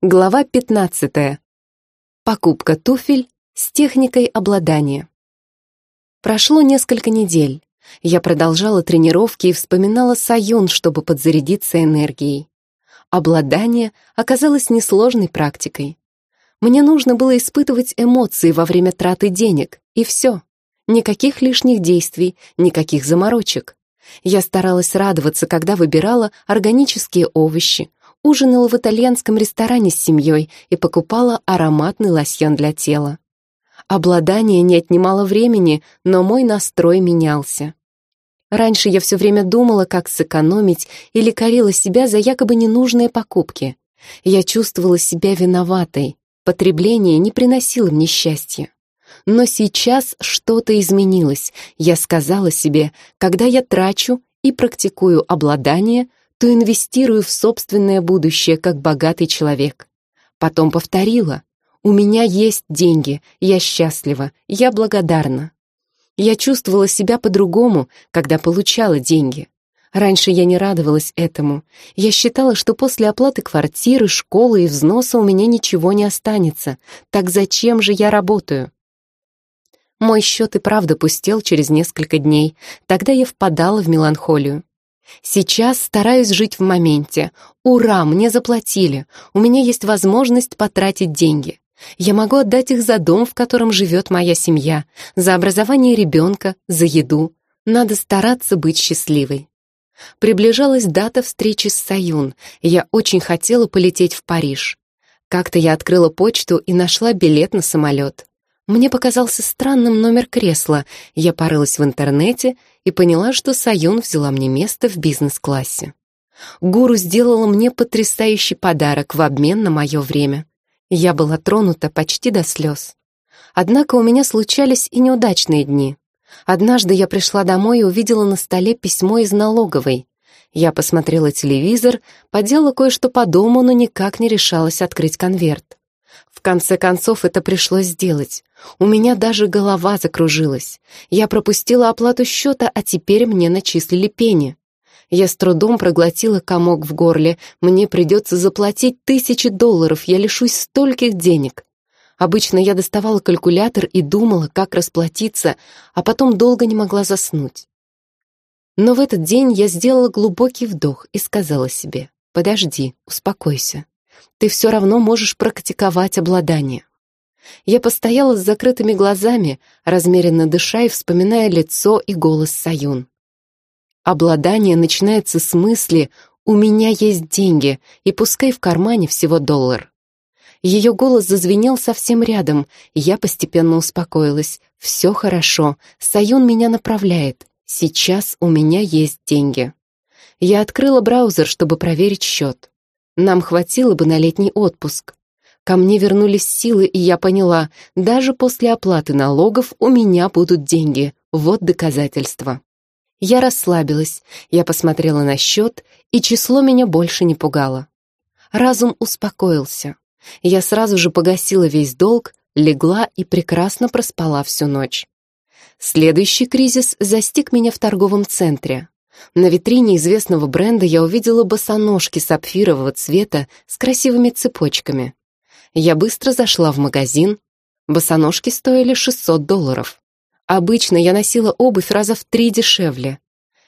Глава 15. Покупка туфель с техникой обладания. Прошло несколько недель. Я продолжала тренировки и вспоминала Саюн, чтобы подзарядиться энергией. Обладание оказалось несложной практикой. Мне нужно было испытывать эмоции во время траты денег, и все. Никаких лишних действий, никаких заморочек. Я старалась радоваться, когда выбирала органические овощи, ужинала в итальянском ресторане с семьей и покупала ароматный лосьон для тела. Обладание не отнимало времени, но мой настрой менялся. Раньше я все время думала, как сэкономить, или корила себя за якобы ненужные покупки. Я чувствовала себя виноватой, потребление не приносило мне счастья. Но сейчас что-то изменилось. Я сказала себе, когда я трачу и практикую обладание, то инвестирую в собственное будущее как богатый человек. Потом повторила. У меня есть деньги, я счастлива, я благодарна. Я чувствовала себя по-другому, когда получала деньги. Раньше я не радовалась этому. Я считала, что после оплаты квартиры, школы и взноса у меня ничего не останется. Так зачем же я работаю? Мой счет и правда пустел через несколько дней. Тогда я впадала в меланхолию. Сейчас стараюсь жить в моменте. Ура, мне заплатили. У меня есть возможность потратить деньги. Я могу отдать их за дом, в котором живет моя семья, за образование ребенка, за еду. Надо стараться быть счастливой. Приближалась дата встречи с Саюн, я очень хотела полететь в Париж. Как-то я открыла почту и нашла билет на самолет. Мне показался странным номер кресла. Я порылась в интернете и поняла, что Саюн взяла мне место в бизнес-классе. Гуру сделала мне потрясающий подарок в обмен на мое время. Я была тронута почти до слез. Однако у меня случались и неудачные дни. Однажды я пришла домой и увидела на столе письмо из налоговой. Я посмотрела телевизор, поделала кое-что по дому, но никак не решалась открыть конверт. В конце концов, это пришлось сделать. У меня даже голова закружилась. Я пропустила оплату счета, а теперь мне начислили пени. Я с трудом проглотила комок в горле. Мне придется заплатить тысячи долларов, я лишусь стольких денег. Обычно я доставала калькулятор и думала, как расплатиться, а потом долго не могла заснуть. Но в этот день я сделала глубокий вдох и сказала себе, «Подожди, успокойся ты все равно можешь практиковать обладание. Я постояла с закрытыми глазами, размеренно дыша и вспоминая лицо и голос Саюн. Обладание начинается с мысли «у меня есть деньги, и пускай в кармане всего доллар». Ее голос зазвенел совсем рядом, и я постепенно успокоилась. «Все хорошо, Саюн меня направляет. Сейчас у меня есть деньги». Я открыла браузер, чтобы проверить счет. Нам хватило бы на летний отпуск. Ко мне вернулись силы, и я поняла, даже после оплаты налогов у меня будут деньги. Вот доказательство. Я расслабилась, я посмотрела на счет, и число меня больше не пугало. Разум успокоился. Я сразу же погасила весь долг, легла и прекрасно проспала всю ночь. Следующий кризис застиг меня в торговом центре. На витрине известного бренда я увидела босоножки сапфирового цвета с красивыми цепочками. Я быстро зашла в магазин. Босоножки стоили 600 долларов. Обычно я носила обувь раза в три дешевле.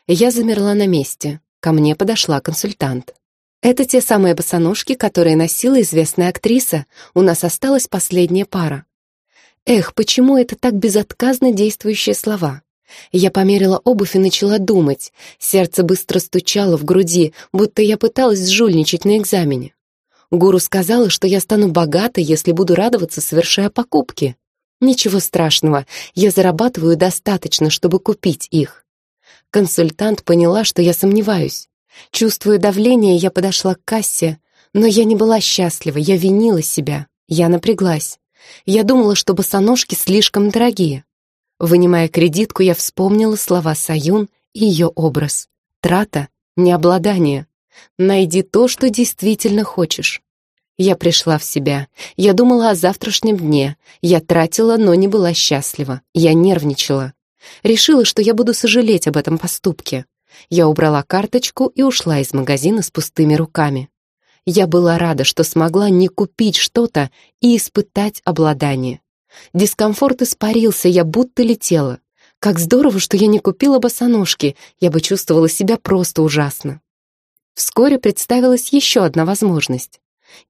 Я замерла на месте. Ко мне подошла консультант. «Это те самые босоножки, которые носила известная актриса. У нас осталась последняя пара». Эх, почему это так безотказно действующие слова? Я померила обувь и начала думать. Сердце быстро стучало в груди, будто я пыталась жульничать на экзамене. Гуру сказала, что я стану богатой, если буду радоваться, совершая покупки. Ничего страшного, я зарабатываю достаточно, чтобы купить их. Консультант поняла, что я сомневаюсь. Чувствуя давление, я подошла к кассе, но я не была счастлива, я винила себя, я напряглась. Я думала, что босоножки слишком дорогие. Вынимая кредитку, я вспомнила слова Саюн и ее образ. Трата — не обладание. Найди то, что действительно хочешь. Я пришла в себя. Я думала о завтрашнем дне. Я тратила, но не была счастлива. Я нервничала. Решила, что я буду сожалеть об этом поступке. Я убрала карточку и ушла из магазина с пустыми руками. Я была рада, что смогла не купить что-то и испытать обладание. Дискомфорт испарился, я будто летела. Как здорово, что я не купила босоножки, я бы чувствовала себя просто ужасно. Вскоре представилась еще одна возможность.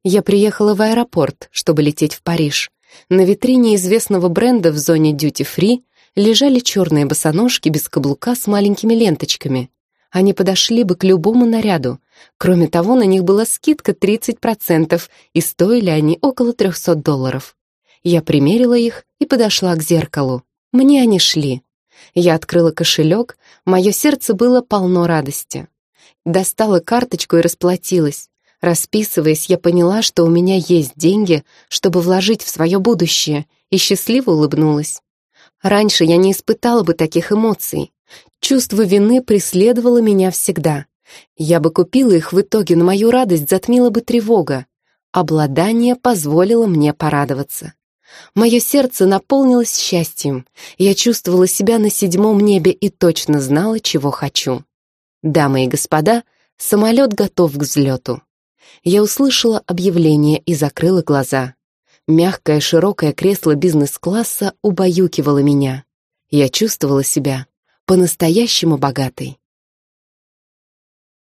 Я приехала в аэропорт, чтобы лететь в Париж. На витрине известного бренда в зоне Duty Free лежали черные босоножки без каблука с маленькими ленточками. Они подошли бы к любому наряду. Кроме того, на них была скидка 30%, и стоили они около 300 долларов. Я примерила их и подошла к зеркалу. Мне они шли. Я открыла кошелек, мое сердце было полно радости. Достала карточку и расплатилась. Расписываясь, я поняла, что у меня есть деньги, чтобы вложить в свое будущее, и счастливо улыбнулась. Раньше я не испытала бы таких эмоций. Чувство вины преследовало меня всегда. Я бы купила их в итоге, но мою радость затмила бы тревога. Обладание позволило мне порадоваться. Мое сердце наполнилось счастьем. Я чувствовала себя на седьмом небе и точно знала, чего хочу. Дамы и господа, самолет готов к взлету. Я услышала объявление и закрыла глаза. Мягкое широкое кресло бизнес-класса убаюкивало меня. Я чувствовала себя по-настоящему богатой.